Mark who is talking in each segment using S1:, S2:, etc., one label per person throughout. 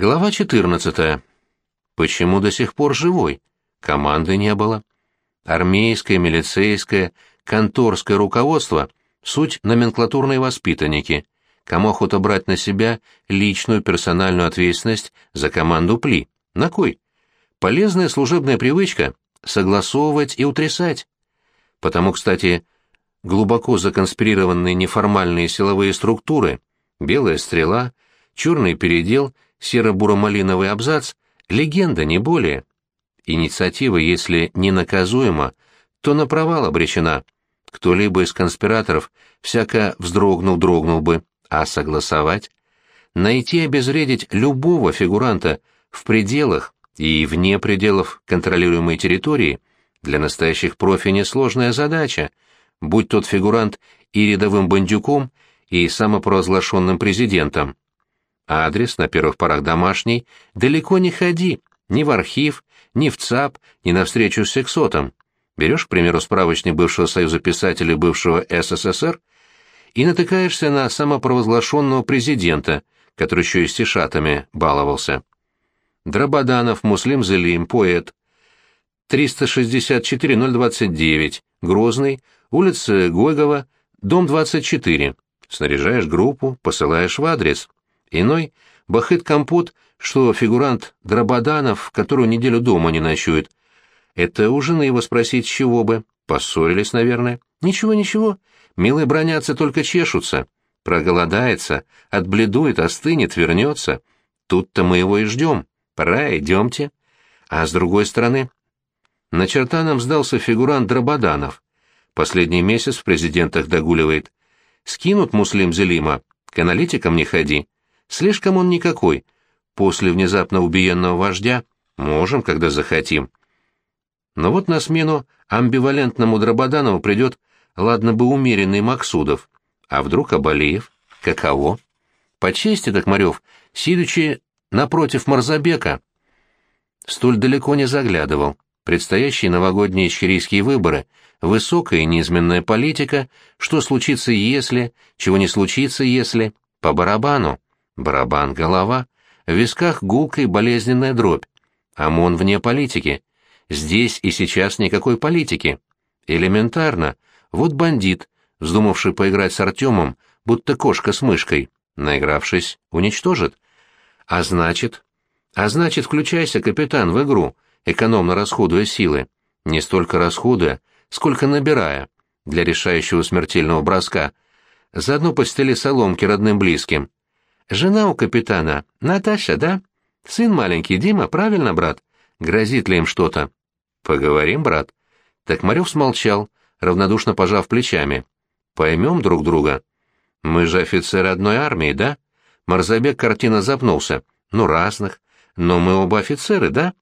S1: Глава 14. Почему до сих пор живой? Команды не было. Армейское, милицейское, конторское руководство — суть номенклатурные воспитанники, кому охота брать на себя личную персональную ответственность за команду ПЛИ. На кой? Полезная служебная привычка — согласовывать и утрясать. Потому, кстати, глубоко законспирированные неформальные силовые структуры — белая стрела, черный передел — серо-буро-малиновый абзац — легенда, не более. Инициатива, если не наказуема, то на провал обречена. Кто-либо из конспираторов всяко вздрогнул-дрогнул бы, а согласовать? Найти и обезвредить любого фигуранта в пределах и вне пределов контролируемой территории для настоящих профи несложная задача, будь тот фигурант и рядовым бандюком, и самопровозглашенным президентом. Адрес, на первых порах домашний, далеко не ходи, ни в архив, ни в ЦАП, ни на встречу с сексотом. Берешь, к примеру, справочник бывшего Союза писателей бывшего СССР и натыкаешься на самопровозглашенного президента, который еще и стишатами баловался. Драбаданов, Муслим Зелим, поэт. 364-029, Грозный, улица Гойгова, дом 24. Снаряжаешь группу, посылаешь в адрес. Иной — бахыт-компот, что фигурант Драбаданов, которую неделю дома не ночует. Это у жены его спросить, чего бы. Поссорились, наверное. Ничего, ничего. Милые бронятся, только чешутся. Проголодается, отбледует, остынет, вернется. Тут-то мы его и ждем. Пора, идемте. А с другой стороны... На черта нам сдался фигурант Драбаданов. Последний месяц в президентах догуливает. Скинут Муслим Зелима, к аналитикам не ходи. Слишком он никакой. После внезапно убиенного вождя можем, когда захотим. Но вот на смену амбивалентному Драбаданову придет, ладно бы, умеренный Максудов. А вдруг Абалеев? Каково? По чести, Токмарев, сидячи напротив Марзабека, столь далеко не заглядывал. Предстоящие новогодние ичкерийские выборы, высокая и неизменная политика, что случится если, чего не случится если, по барабану. Барабан — голова, в висках гулка и болезненная дробь. ОМОН вне политики. Здесь и сейчас никакой политики. Элементарно. Вот бандит, вздумавший поиграть с Артемом, будто кошка с мышкой, наигравшись, уничтожит. А значит... А значит, включайся, капитан, в игру, экономно расходуя силы. Не столько расходуя, сколько набирая, для решающего смертельного броска. Заодно постели соломки родным близким. Жена у капитана, Наташа, да? Сын маленький, Дима, правильно, брат? Грозит ли им что-то? Поговорим, брат. Токмарев смолчал, равнодушно пожав плечами. Поймем друг друга. Мы же офицеры одной армии, да? Марзабек картина запнулся. Ну, разных. Но мы оба офицеры, да?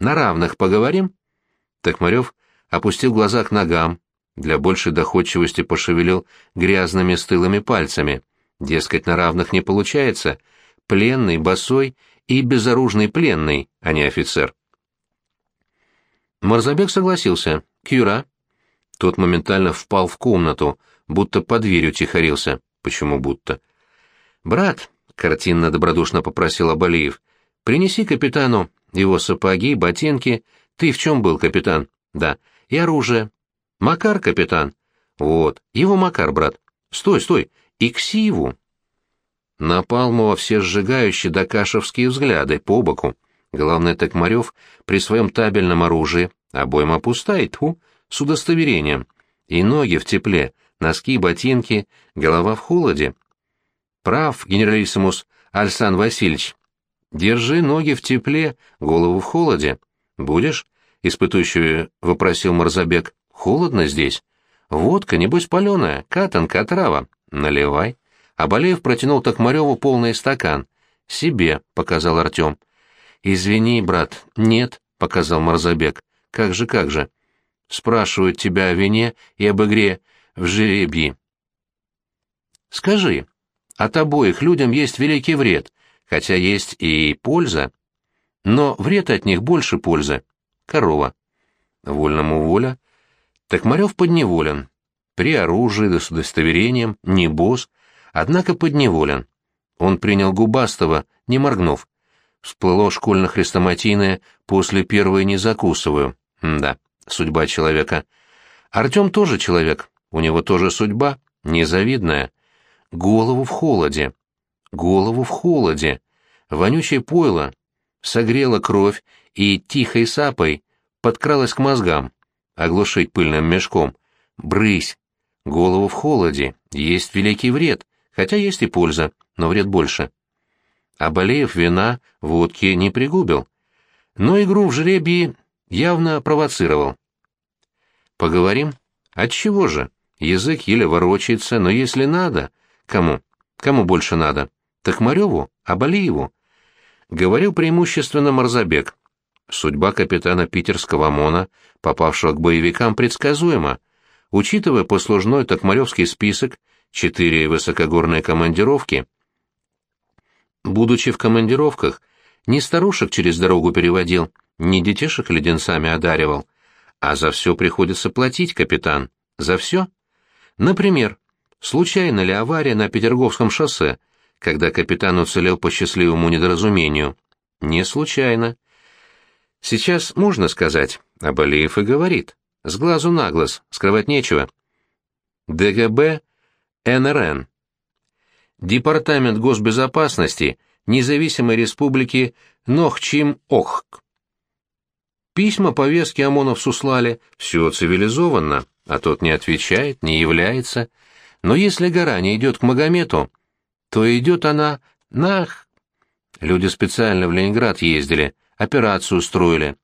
S1: На равных поговорим? Токмарев опустил глаза к ногам, для большей доходчивости пошевелил грязными стылыми пальцами. Дескать, на равных не получается. Пленный, босой и безоружный пленный, а не офицер. Марзабек согласился. «Кюра?» Тот моментально впал в комнату, будто под дверью тихорился. Почему будто? «Брат», — картинно добродушно попросил Абалиев, — «принеси капитану его сапоги, ботинки. Ты в чем был, капитан?» «Да. И оружие». «Макар, капитан». «Вот. Его Макар, брат». «Стой, стой и ксиву. Напалмова все сжигающие докашевские взгляды по боку. Главное, Токмарев при своем табельном оружии обойма пустая, тьфу, с удостоверением. И ноги в тепле, носки, ботинки, голова в холоде. Прав, генералиссимус Альсан Васильевич. Держи ноги в тепле, голову в холоде. Будешь? Испытующий вопросил Марзабек. Холодно здесь. Водка, небось, паленая, катанка, отрава. «Наливай». Абалеев протянул Токмареву полный стакан. «Себе», — показал Артем. «Извини, брат, нет», — показал Марзабек. «Как же, как же?» «Спрашивают тебя о вине и об игре в жеребьи». «Скажи, от обоих людям есть великий вред, хотя есть и польза. Но вред от них больше пользы. Корова. Вольному воля. Токмарев подневолен при оружии да с удостоверением, не босс, однако подневолен. Он принял Губастова, не моргнув. всплыло школьно-хрестоматийное «после первой не закусываю». М да, судьба человека. Артем тоже человек, у него тоже судьба, незавидная. Голову в холоде. Голову в холоде. Вонючее пойло согрело кровь и тихой сапой подкралось к мозгам, оглушить пыльным мешком. Брысь! Голову в холоде. Есть великий вред, хотя есть и польза, но вред больше. А Болеев вина, водки не пригубил. Но игру в жребии явно провоцировал. Поговорим? Отчего же? Язык еле ворочается, но если надо... Кому? Кому больше надо? Токмареву? Абалиеву? Говорил преимущественно Марзабек. Судьба капитана питерского ОМОНа, попавшего к боевикам, предсказуема. Учитывая послужной токмаревский список, четыре высокогорные командировки. Будучи в командировках, не старушек через дорогу переводил, не детишек леденцами одаривал, а за все приходится платить, капитан. За все? Например, случайно ли авария на Петерговском шоссе, когда капитан уцелел по счастливому недоразумению? Не случайно. Сейчас можно сказать, а Балиев и говорит. С глазу на глаз, скрывать нечего. ДГБ, НРН. Департамент госбезопасности независимой республики Нохчим-Охк. Письма, повестки ОМОНовцу слали, все цивилизованно, а тот не отвечает, не является. Но если гора не идет к Магомету, то идет она нах. Люди специально в Ленинград ездили, операцию устроили.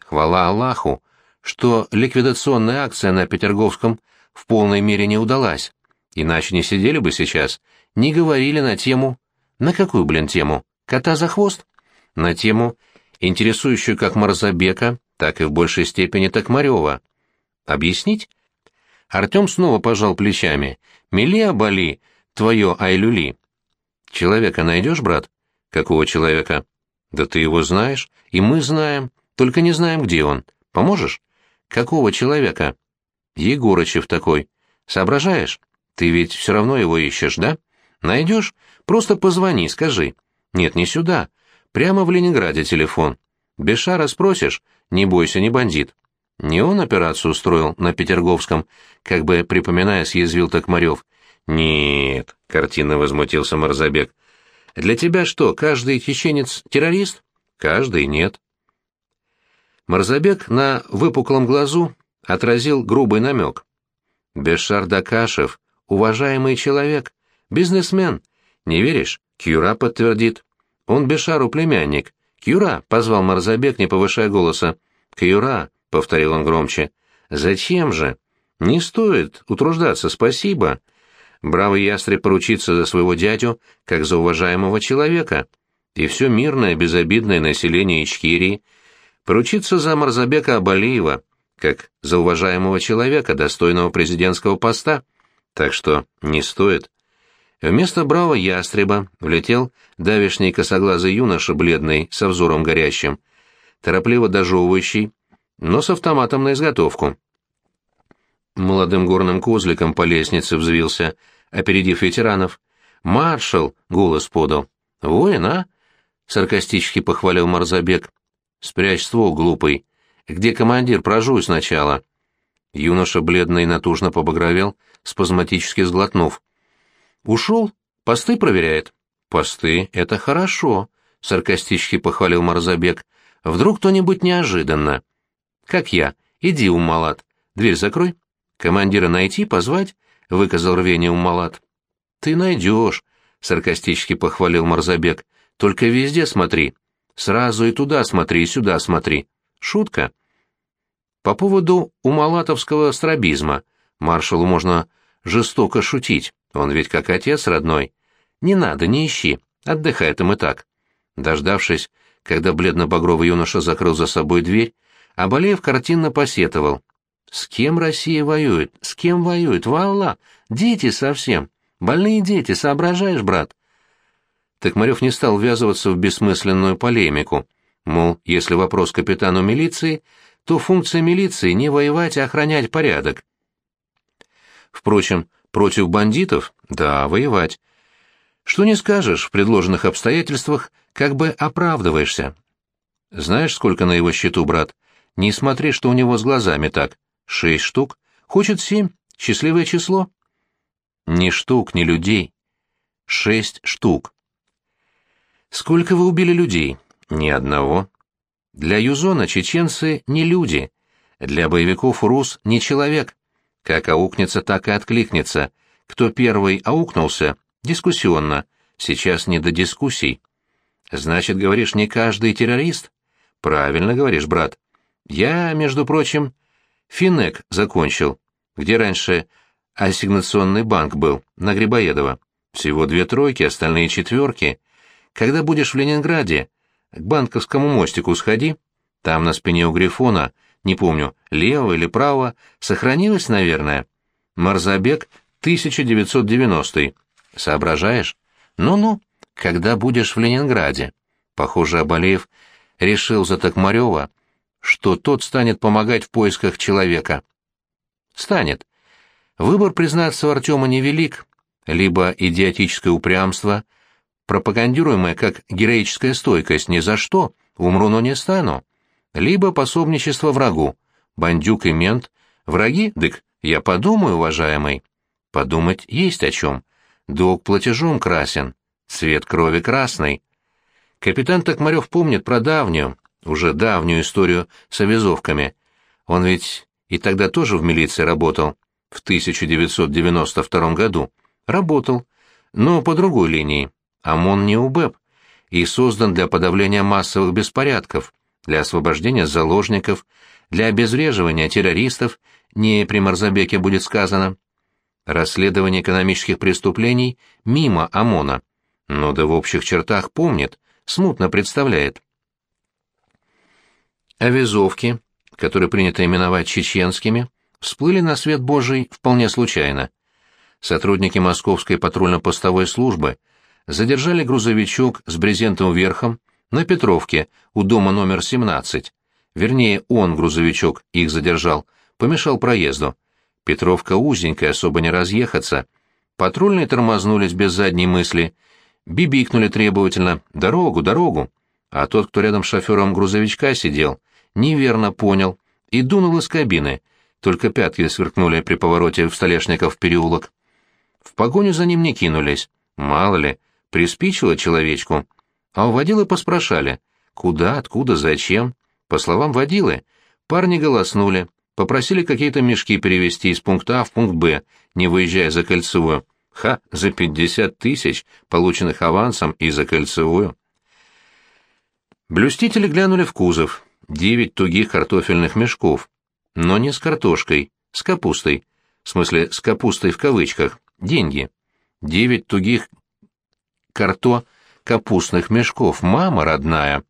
S1: Хвала Аллаху, что ликвидационная акция на Петерговском в полной мере не удалась. Иначе не сидели бы сейчас, не говорили на тему... На какую, блин, тему? Кота за хвост? На тему интересующую как Марзабека, так и в большей степени Токмарева. Объяснить? Артем снова пожал плечами. «Мили обали, твое айлюли». «Человека найдешь, брат?» «Какого человека?» «Да ты его знаешь, и мы знаем, только не знаем, где он. Поможешь?» «Какого человека?» «Егорычев такой. Соображаешь? Ты ведь все равно его ищешь, да? Найдешь? Просто позвони, скажи. Нет, не сюда. Прямо в Ленинграде телефон. Без шара спросишь, не бойся, не бандит. Не он операцию устроил на Петерговском, как бы припоминая, съязвил Токмарев. Нет, картинно возмутился Марзабек. Для тебя что, каждый чеченец террорист? Каждый нет. Марзабек на выпуклом глазу отразил грубый намек. Бешар Дакашев — уважаемый человек, бизнесмен. Не веришь? Кюра подтвердит. Он Бешару племянник. Кюра, — позвал Марзабек, не повышая голоса. Кюра, — повторил он громче. Зачем же? Не стоит утруждаться, спасибо. Бравый ястреб поручится за своего дядю, как за уважаемого человека. И все мирное, безобидное население Ичкирии поручится за Марзабека Абалиева, как за уважаемого человека, достойного президентского поста. Так что не стоит. Вместо бравого ястреба влетел давишний косоглазый юноша бледный, со взором горящим, торопливо дожевывающий, но с автоматом на изготовку. Молодым горным козликом по лестнице взвился, опередив ветеранов. «Маршал!» — голос подал. «Воин, а?» — саркастически похвалил Марзабек. «Спрячь ствол, глупый. Где командир? Прожуй сначала». Юноша бледно и натужно побагровел, спазматически сглотнув. Ушел? Посты проверяет. Посты — это хорошо, — саркастически похвалил Марзабек. Вдруг кто-нибудь неожиданно. Как я. Иди, Умалат. Дверь закрой. Командира найти, позвать, — выказал рвение Умалат. Ты найдешь, — саркастически похвалил Марзабек. Только везде смотри. Сразу и туда смотри, и сюда смотри. Шутка. По поводу умалатовского страбизма маршалу можно жестоко шутить. Он ведь как отец родной. Не надо, не ищи, отдыхай там и так. Дождавшись, когда бледно-багровый юноша закрыл за собой дверь, Абалеев картинно посетовал. «С кем Россия воюет? С кем воюет? Валла! Дети совсем! Больные дети, соображаешь, брат?» Токмарев не стал ввязываться в бессмысленную полемику. Мол, если вопрос капитану милиции, то функция милиции не воевать, а охранять порядок. Впрочем, Против бандитов? Да, воевать. Что не скажешь, в предложенных обстоятельствах как бы оправдываешься. Знаешь, сколько на его счету, брат? Не смотри, что у него с глазами так. Шесть штук. Хочет семь. Счастливое число. Ни штук, ни людей. Шесть штук. Сколько вы убили людей? Ни одного. Для Юзона чеченцы не люди. Для боевиков рус не человек. Как аукнется, так и откликнется. Кто первый аукнулся? Дискуссионно. Сейчас не до дискуссий. Значит, говоришь, не каждый террорист? Правильно говоришь, брат. Я, между прочим, Финек закончил, где раньше ассигнационный банк был, на Грибоедова. Всего две тройки, остальные четверки. Когда будешь в Ленинграде, к банковскому мостику сходи. Там на спине у Грифона, не помню, лево или право, сохранилось, наверное. Марзабек 1990 Соображаешь? Ну-ну, когда будешь в Ленинграде. Похоже, Абалеев решил за Токмарева, что тот станет помогать в поисках человека. Станет. Выбор, признаться, у Артема невелик. Либо идиотическое упрямство, пропагандируемое как героическая стойкость ни за что, умру, но не стану. Либо пособничество врагу. Бандюк и мент. Враги? Дык, я подумаю, уважаемый. Подумать есть о чем. Долг платежом красен. Цвет крови красный. Капитан Токмарев помнит про давнюю, уже давнюю историю с овязовками. Он ведь и тогда тоже в милиции работал, в 1992 году. Работал, но по другой линии. ОМОН не УБЭП и создан для подавления массовых беспорядков, для освобождения заложников, для обезвреживания террористов, не при Марзабеке будет сказано. Расследование экономических преступлений мимо ОМОНа, но да в общих чертах помнит, смутно представляет. Авизовки, которые принято именовать чеченскими, всплыли на свет Божий вполне случайно. Сотрудники Московской патрульно-постовой службы задержали грузовичок с брезентовым верхом на Петровке у дома номер 17. Вернее, он, грузовичок, их задержал, помешал проезду. Петровка узенькая, особо не разъехаться. Патрульные тормознулись без задней мысли — бибикнули требовательно «Дорогу, дорогу!» А тот, кто рядом с шофером грузовичка сидел, неверно понял и дунул из кабины, только пятки сверкнули при повороте в Столешников переулок. В погоню за ним не кинулись, мало ли, приспичило человечку. А у водилы поспрашали, куда, откуда, зачем. По словам водилы, парни голоснули, попросили какие-то мешки перевезти из пункта А в пункт Б, не выезжая за кольцевую. Ха, за пятьдесят тысяч, полученных авансом и за кольцевую. Блюстители глянули в кузов. Девять тугих картофельных мешков. Но не с картошкой, с капустой. В смысле, с капустой в кавычках. Деньги. Девять тугих карто капустных мешков. Мама родная.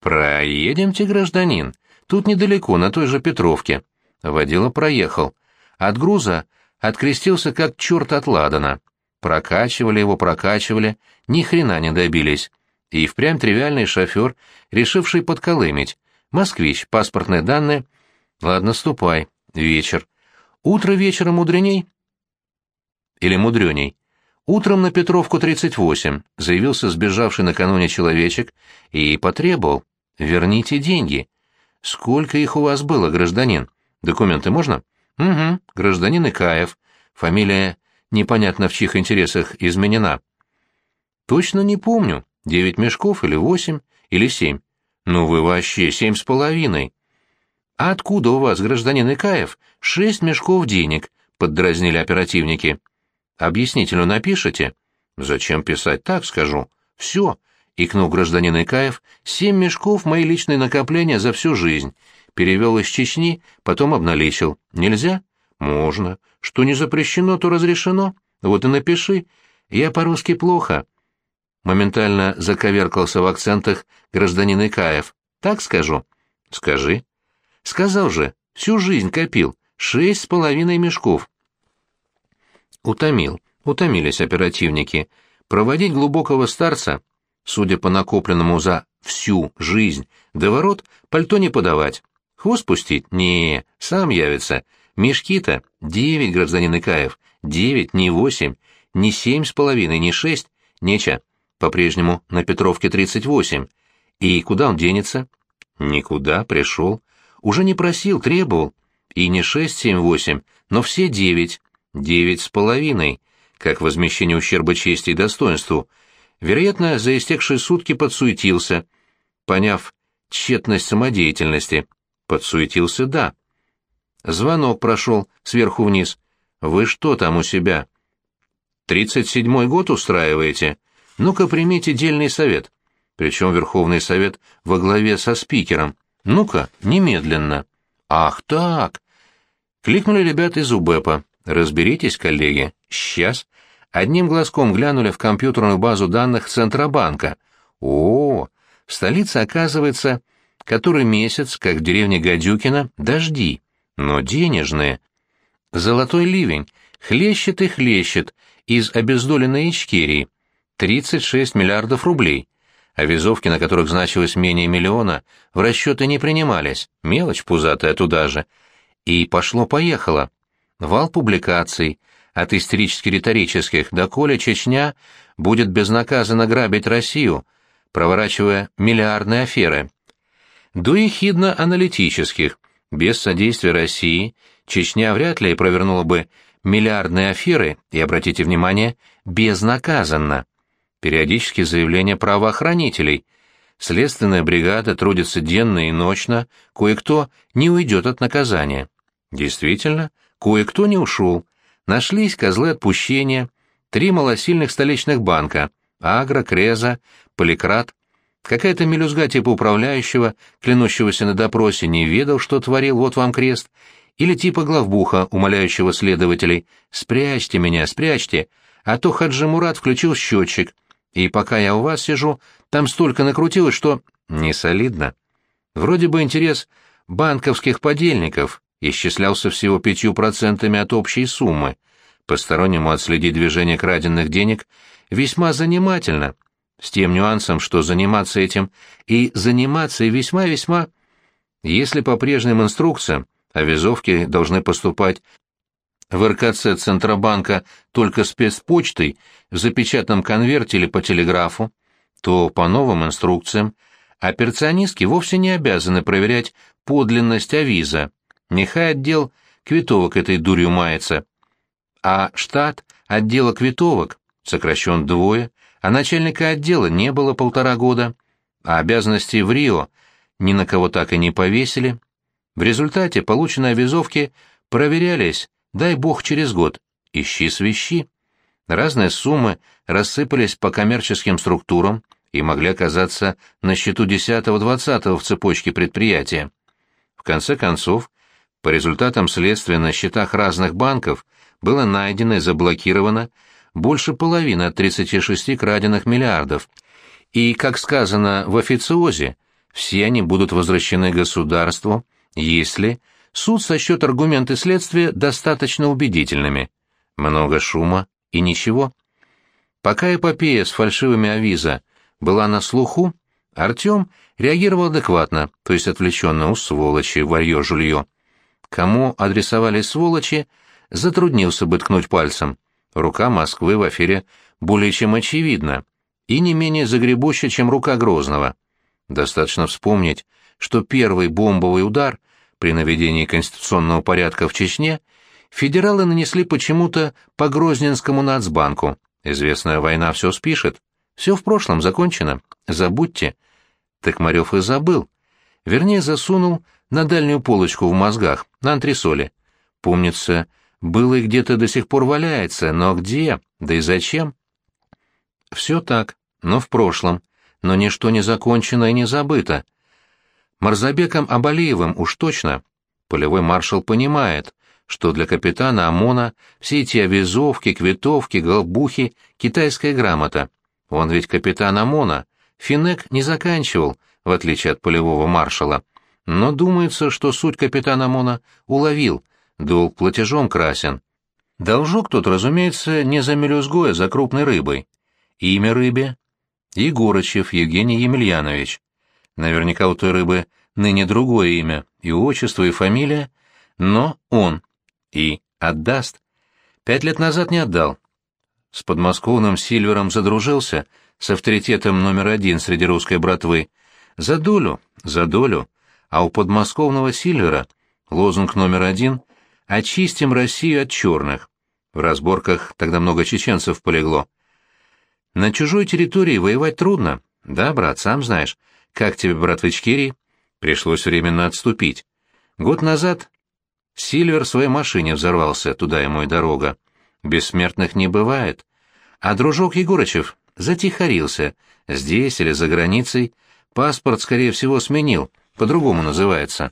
S1: Проедемте, гражданин. Тут недалеко, на той же Петровке. Водила проехал. От груза открестился как черт от ладана. Прокачивали его, прокачивали, ни хрена не добились. И впрямь тривиальный шофер, решивший подколымить. Москвич, паспортные данные. Ладно, ступай. Вечер. Утро вечера мудреней? Или мудреней? Утром на Петровку 38 заявился сбежавший накануне человечек и потребовал. «Верните деньги». «Сколько их у вас было, гражданин? Документы можно?» «Угу, гражданин Икаев. Фамилия непонятно в чьих интересах изменена». «Точно не помню. Девять мешков или восемь, или семь. Ну вы вообще семь с половиной». «А откуда у вас, гражданин Икаев, шесть мешков денег?» — поддразнили оперативники. «Объяснительно напишите?» «Зачем писать? Так скажу. Все», — икнул гражданин Икаев, — «семь мешков мои личные накопления за всю жизнь перевел из Чечни, потом обналичил. Нельзя? Можно. Что не запрещено, то разрешено. Вот и напиши. Я по-русски плохо. Моментально заковеркался в акцентах гражданин Икаев. Так скажу? Скажи. Сказал же, всю жизнь копил. Шесть с половиной мешков. Утомил. Утомились оперативники. Проводить глубокого старца, судя по накопленному за всю жизнь, до ворот пальто не подавать. Хвост пустить? Не, сам явится. Мешки-то девять, гражданин Икаев. Девять, не восемь, не семь с половиной, не шесть. Неча. По-прежнему на Петровке 38. И куда он денется? Никуда, пришел. Уже не просил, требовал. И не 6, 7, 8, но все 9. 9 с половиной, как возмещение ущерба чести и достоинству. Вероятно, за истекшие сутки подсуетился, поняв тщетность самодеятельности. Подсуетился, да. Звонок прошел сверху вниз. «Вы что там у себя?» «Тридцать седьмой год устраиваете? Ну-ка примите дельный совет». Причем Верховный Совет во главе со спикером. «Ну-ка, немедленно». «Ах так!» Кликнули ребята из УБЭПа. «Разберитесь, коллеги. Сейчас». Одним глазком глянули в компьютерную базу данных Центробанка. О, в столице, оказывается, который месяц, как в деревне Гадюкина, дожди но денежные. Золотой ливень хлещет и хлещет из обездоленной Ичкерии. 36 миллиардов рублей. А визовки, на которых значилось менее миллиона, в расчеты не принимались, мелочь пузатая туда же. И пошло-поехало. Вал публикаций, от истерически-риторических, доколе Чечня будет безнаказанно грабить Россию, проворачивая миллиардные аферы. До ехидно-аналитических, без содействия России Чечня вряд ли провернула бы миллиардные аферы и, обратите внимание, безнаказанно. Периодические заявления правоохранителей. Следственная бригада трудится денно и ночно, кое-кто не уйдет от наказания. Действительно, кое-кто не ушел. Нашлись козлы отпущения, три малосильных столичных банка – Агро, Креза, Поликрат Какая-то мелюзга типа управляющего, клянущегося на допросе, не ведал, что творил, вот вам крест, или типа главбуха, умоляющего следователей «Спрячьте меня, спрячьте», а то Хаджи Мурат включил счетчик, и пока я у вас сижу, там столько накрутилось, что... Не солидно. Вроде бы интерес банковских подельников исчислялся всего пятью процентами от общей суммы. Постороннему отследить движение краденных денег весьма занимательно, с тем нюансом, что заниматься этим и заниматься весьма-весьма... Если по прежним инструкциям авизовки должны поступать в РКЦ Центробанка только спецпочтой в запечатанном конверте или по телеграфу, то по новым инструкциям операционистки вовсе не обязаны проверять подлинность авиза. Нехай отдел квитовок этой дурью мается. А штат отдела квитовок сокращен двое, а начальника отдела не было полтора года, а обязанности в Рио ни на кого так и не повесили. В результате полученные визовки проверялись, дай бог, через год. Ищи свищи. Разные суммы рассыпались по коммерческим структурам и могли оказаться на счету 10-20 в цепочке предприятия. В конце концов, по результатам следствия на счетах разных банков было найдено и заблокировано больше половины от 36 краденных миллиардов. И, как сказано в официозе, все они будут возвращены государству, если суд сочтет аргументы следствия достаточно убедительными. Много шума и ничего. Пока эпопея с фальшивыми авиза была на слуху, Артем реагировал адекватно, то есть отвлеченно у сволочи, варье-жулье. Кому адресовали сволочи, затруднился бы ткнуть пальцем. Рука Москвы в афере более чем очевидна и не менее загребуща, чем рука Грозного. Достаточно вспомнить, что первый бомбовый удар при наведении конституционного порядка в Чечне федералы нанесли почему-то по Грозненскому нацбанку. Известная война все спишет. Все в прошлом закончено. Забудьте. Токмарев и забыл. Вернее, засунул на дальнюю полочку в мозгах, на антресоле. Помнится, было и где-то до сих пор валяется, но где? Да и зачем? Все так, но в прошлом. Но ничто не закончено и не забыто. Марзабеком Абалиевым уж точно. Полевой маршал понимает, что для капитана ОМОНа все эти авизовки, квитовки, голбухи — китайская грамота. Он ведь капитан ОМОНа. Финек не заканчивал, в отличие от полевого маршала. Но думается, что суть капитана ОМОНа уловил — долг платежом красен. Должок тут, разумеется, не за мелюзгой, а за крупной рыбой. Имя рыбе — Егорычев Евгений Емельянович. Наверняка у той рыбы ныне другое имя, и отчество, и фамилия, но он. И отдаст. Пять лет назад не отдал. С подмосковным Сильвером задружился, с авторитетом номер один среди русской братвы. За долю, за долю. А у подмосковного Сильвера лозунг номер один «Очистим Россию от черных». В разборках тогда много чеченцев полегло. На чужой территории воевать трудно. Да, брат, сам знаешь. Как тебе, брат, в? Пришлось временно отступить. Год назад Сильвер в своей машине взорвался, туда ему и дорога. Бессмертных не бывает. А дружок Егорычев затихарился. Здесь или за границей. Паспорт, скорее всего, сменил. По-другому называется.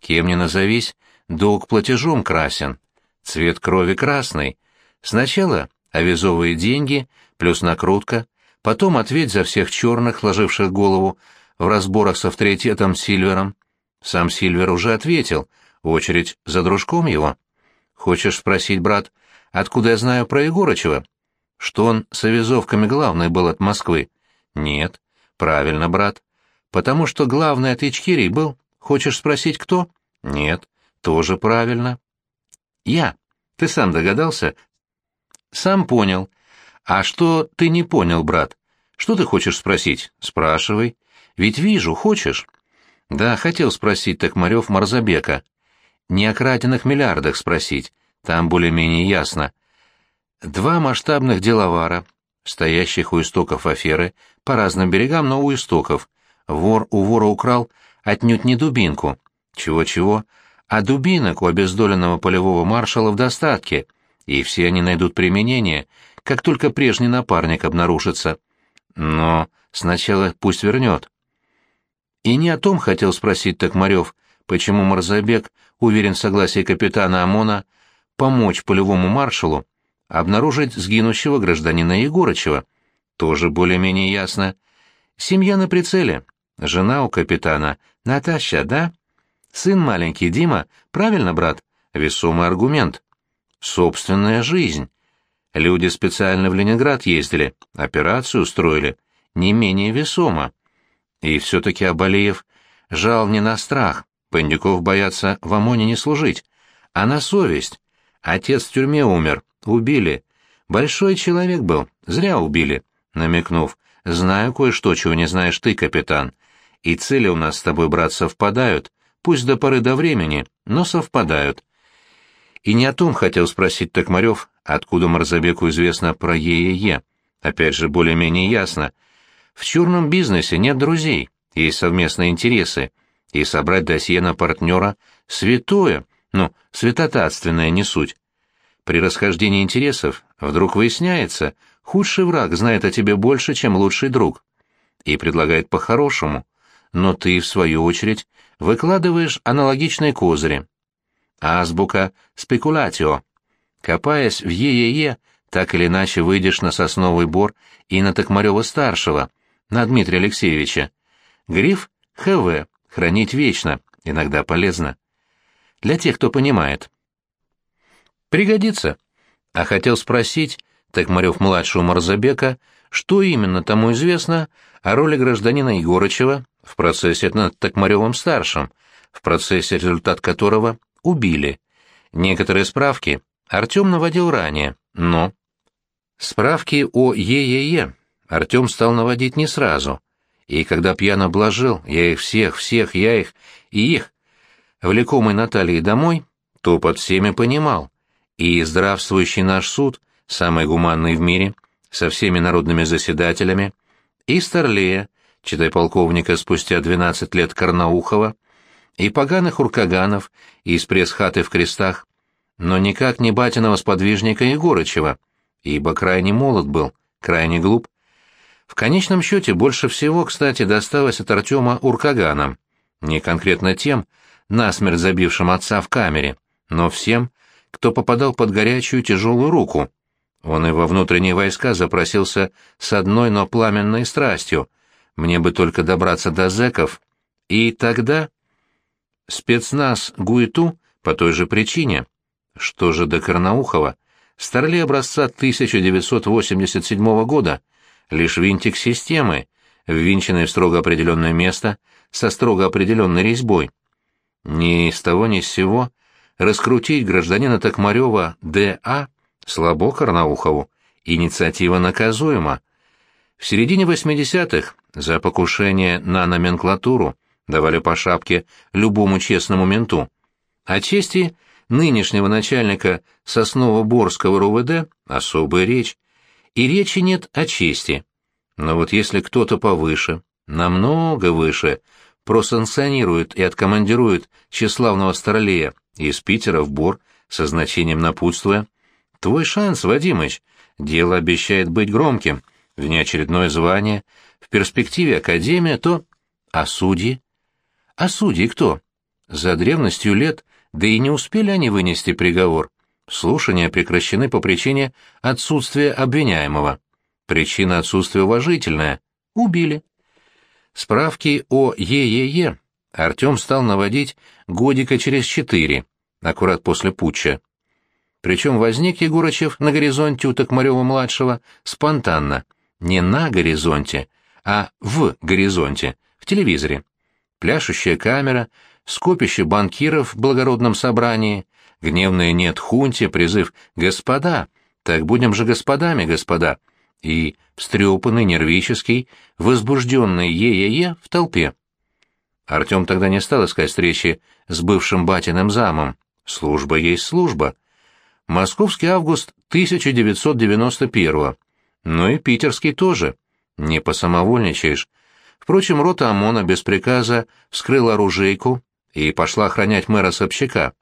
S1: Кем ни назовись, долг платежом красен. Цвет крови красный. Сначала авизовые деньги, плюс накрутка, потом ответь за всех черных, ложивших голову в разборах с авторитетом Сильвером. Сам Сильвер уже ответил, очередь за дружком его. Хочешь спросить, брат, откуда я знаю про Егорычева? Что он с авизовками главный был от Москвы? Нет. Правильно, брат. Потому что главный от Ичкирий был. Хочешь спросить, кто? Нет. Тоже правильно. Я. Ты сам догадался? Сам понял. А что ты не понял, брат? Что ты хочешь спросить? Спрашивай. Ведь вижу, хочешь? Да, хотел спросить Токмарев Марзабека. Не о краденных миллиардах спросить. Там более-менее ясно. Два масштабных деловара, стоящих у истоков аферы, по разным берегам, но у истоков. Вор у вора украл отнюдь не дубинку. Чего-чего, а дубинок у обездоленного полевого маршала в достатке, и все они найдут применение, как только прежний напарник обнаружится. Но сначала пусть вернет. И не о том хотел спросить Токмарев, почему Марзабек уверен в согласии капитана ОМОНа помочь полевому маршалу обнаружить сгинущего гражданина Егорычева. Тоже более-менее ясно. Семья на прицеле. Жена у капитана. Наташа, да? Сын маленький Дима. Правильно, брат? Весомый аргумент. Собственная жизнь. Люди специально в Ленинград ездили, операцию устроили. Не менее весомо. И все-таки Абалеев жал не на страх, Бандюков боятся в ОМОНе не служить, а на совесть. Отец в тюрьме умер, убили. Большой человек был, зря убили, намекнув. Знаю кое-что, чего не знаешь ты, капитан. И цели у нас с тобой, брат, совпадают, пусть до поры до времени, но совпадают. И не о том хотел спросить Токмарев, откуда Марзабеку известно про ЕЕЕ. Опять же, более-менее ясно. В черном бизнесе нет друзей, есть совместные интересы, и собрать досье на партнера — святое, ну, святотатственное не суть. При расхождении интересов вдруг выясняется, худший враг знает о тебе больше, чем лучший друг. И предлагает по-хорошему, но ты, в свою очередь, выкладываешь аналогичные козыри. Азбука спекулятио. Копаясь в ЕЕЕ, так или иначе выйдешь на Сосновый Бор и на Токмарева-старшего, на Дмитрия Алексеевича. Гриф — ХВ, хранить вечно, иногда полезно. Для тех, кто понимает. Пригодится. А хотел спросить, Токмарев-младшего Марзабека, что именно тому известно о роли гражданина Егорычева в процессе над Токмаревым-старшим, в процессе, результат которого убили. Некоторые справки Артем наводил ранее, но... Справки о ЕЕЕ Артем стал наводить не сразу, и когда пьяно блажил, я их всех, всех, я их и их, влекомый Натальей домой, то под всеми понимал. И здравствующий наш суд, самый гуманный в мире, со всеми народными заседателями, и Старлея, читай полковника спустя двенадцать лет Карнаухова, и поганых уркаганов, из пресс-хаты в крестах, но никак не батиного сподвижника Егорычева, ибо крайне молод был, крайне глуп, в конечном счете больше всего, кстати, досталось от Артема Уркаганам. Не конкретно тем, насмерть забившим отца в камере, но всем, кто попадал под горячую тяжелую руку. Он и во внутренние войска запросился с одной, но пламенной страстью. Мне бы только добраться до зэков. И тогда... Спецназ Гуиту по той же причине. Что же до Карнаухова? Старлей образца 1987 года — лишь винтик системы, ввинченный в строго определенное место со строго определенной резьбой. Ни с того ни с сего раскрутить гражданина Токмарева Д.А. слабо Карнаухову, инициатива наказуема. В середине 80-х за покушение на номенклатуру давали по шапке любому честному менту. О чести нынешнего начальника Сосново-Борского РУВД особая речь. И речи нет о чести. Но вот если кто-то повыше, намного выше, просанкционирует и откомандирует тщеславного старлея из Питера в Бор со значением напутствия, твой шанс, Вадимыч, дело обещает быть громким, внеочередное звание, в перспективе академия, то... А судьи? А судьи кто? За древностью лет, да и не успели они вынести приговор. Слушания прекращены по причине отсутствия обвиняемого. Причина отсутствия уважительная. Убили. Справки о ЕЕЕ Артем стал наводить годика через четыре, аккурат после путча. Причем возник Егорычев на горизонте у Токмарева-младшего спонтанно. Не на горизонте, а в горизонте, в телевизоре. Пляшущая камера, скопище банкиров в благородном собрании, гневное «нет хунте», призыв «господа», так будем же господами, господа, и встрепанный, нервический, возбужденный е-е-е в толпе. Артем тогда не стал искать встречи с бывшим батиным замом. Служба есть служба. Московский август 1991 но и питерский тоже. Не посамовольничаешь. Впрочем, рота ОМОНа без приказа вскрыла оружейку и пошла охранять мэра Собчака.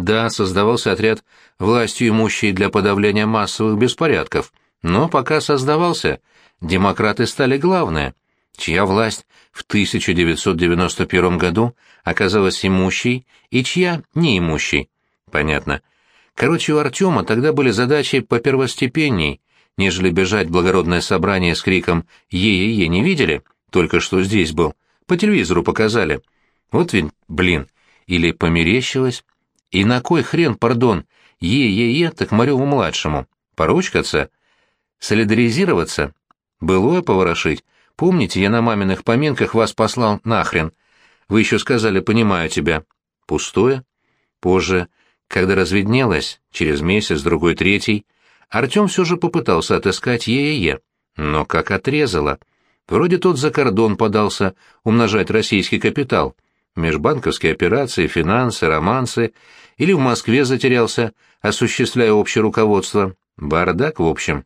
S1: Да, создавался отряд властью имущий для подавления массовых беспорядков, но пока создавался, демократы стали главные, чья власть в 1991 году оказалась имущей и чья неимущей. Понятно. Короче, у Артема тогда были задачи попервостепенней, нежели бежать в благородное собрание с криком «Е-е-е, не видели? Только что здесь был. По телевизору показали». Вот ведь, блин, или померещилось. И на кой хрен, пардон, Е-е-е Токмареву-младшему? Поручкаться? Солидаризироваться? Былое поворошить? Помните, я на маминых поминках вас послал нахрен? Вы еще сказали «понимаю тебя». Пустое. Позже, когда разведнелось, через месяц, другой, третий, Артем все же попытался отыскать Е-е-е, но как отрезало. Вроде тот за кордон подался умножать российский капитал, межбанковские операции, финансы, романсы, или в Москве затерялся, осуществляя общее руководство. Бардак, в общем.